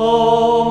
am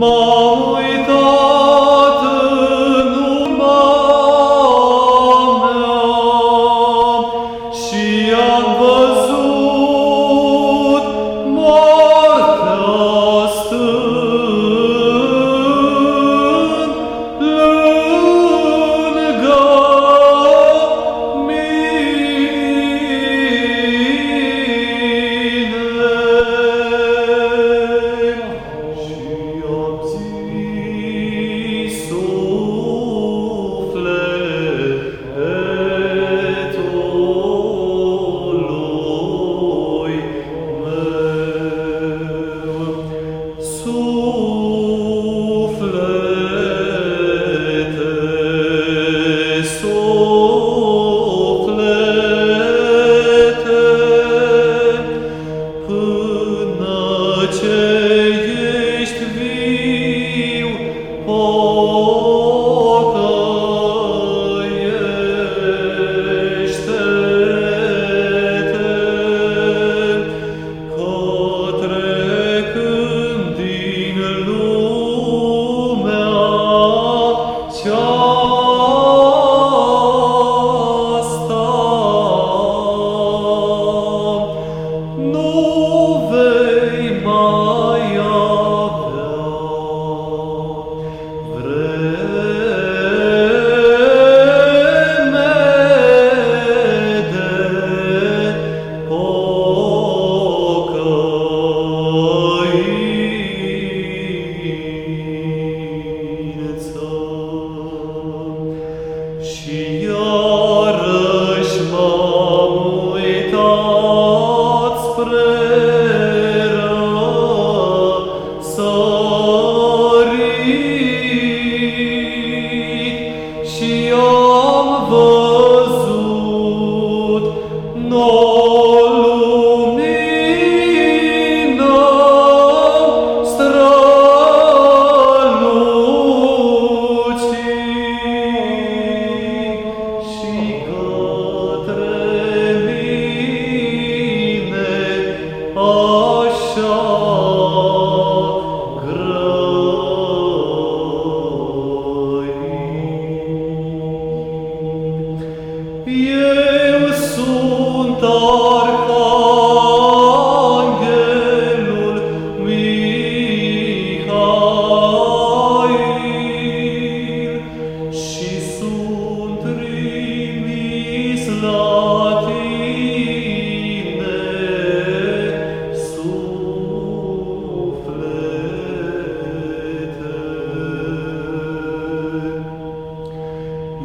toare. Oh.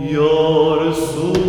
your soul.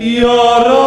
یارا